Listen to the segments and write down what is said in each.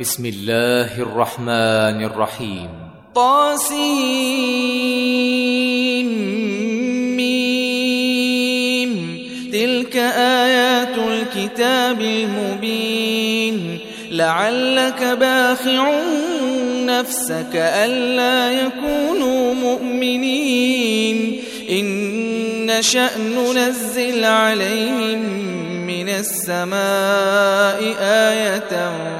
بسم الله الرحمن الرحيم. طاسيم تلك آيات الكتاب المبين. لعلك باخع نفسك ألا يكونوا مؤمنين. إن نشأ ننزل عليهم من السماء آية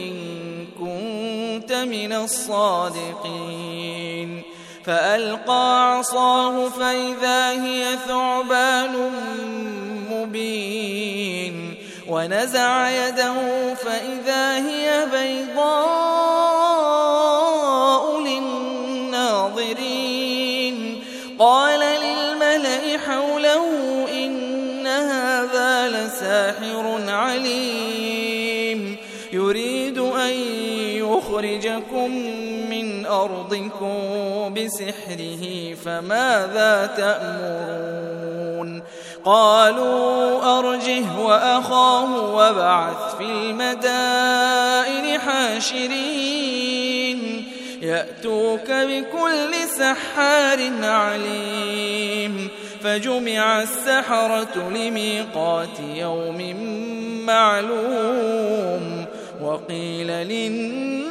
من الصادقين. فألقى عصاه فإذا هي ثعبان مبين. ونزع يده فإذا هي بيضاء يخرجكم من أرضكم بسحره فماذا تأمرون؟ قالوا أرجه وأخاه وابعث في المدائن حاشرين يأتوك بكل سحار عليم فجمع السحرة لميقات يوم معلوم وقيل للناس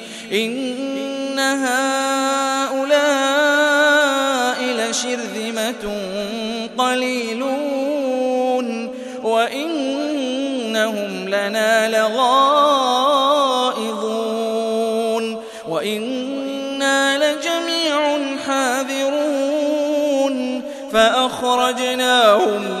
إن هؤلاء لشرذمة قليلون وإنهم لنا لغائظون وإنا لجميع حاذرون فأخرجناهم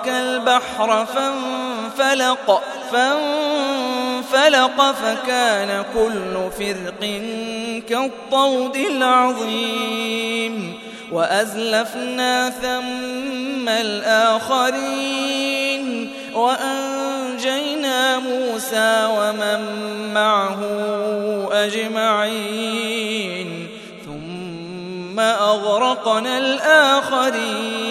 بعصاك البحر فانفلق فانفلق فكان كل فرق كالطود العظيم. وأزلفنا ثم الآخرين وأنجينا موسى ومن معه أجمعين. ثم أغرقنا الآخرين.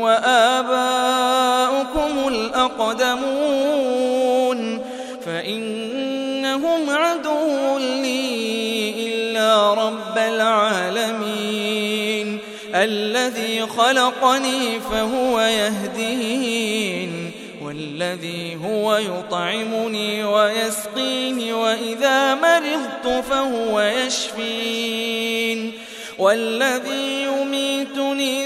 وآباؤكم الأقدمون فإنهم عدو لي إلا رب العالمين الذي خلقني فهو يهدين والذي هو يطعمني ويسقيني وإذا مرضت فهو يشفين والذي يميتني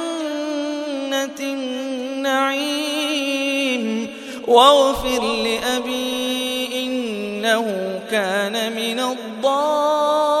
جنة النعيم. واغفر لأبي إنه كان من الضالين.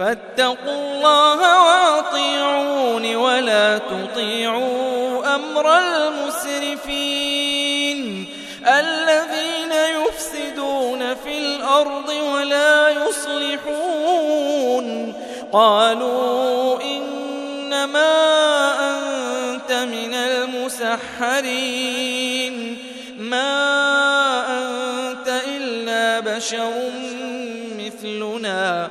فاتقوا الله واطيعون ولا تطيعوا أمر المسرفين الذين يفسدون في الأرض ولا يصلحون قالوا إنما أنت من المسحرين ما أنت إلا بشر مثلنا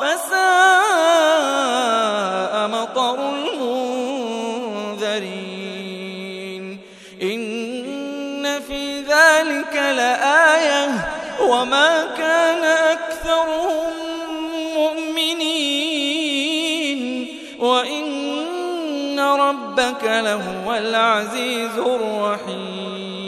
فساء مطر المنذرين. إن في ذلك لآية وما كان أكثرهم مؤمنين. وإن ربك لهو العزيز الرحيم.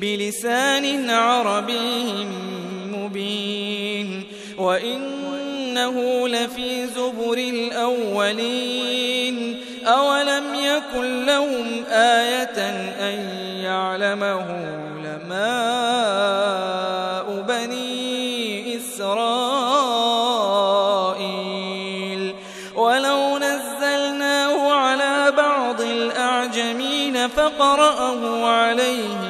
بلسان عربي مبين وإنه لفي زبر الأولين أولم يكن لهم آية أن يعلمه علماء بني إسرائيل ولو نزلناه على فقرأه عليهم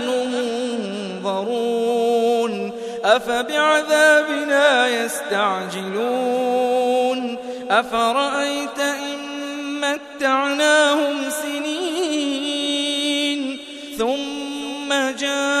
أفبعذابنا يستعجلون أفرأيت إن متعناهم سنين ثم جاءهم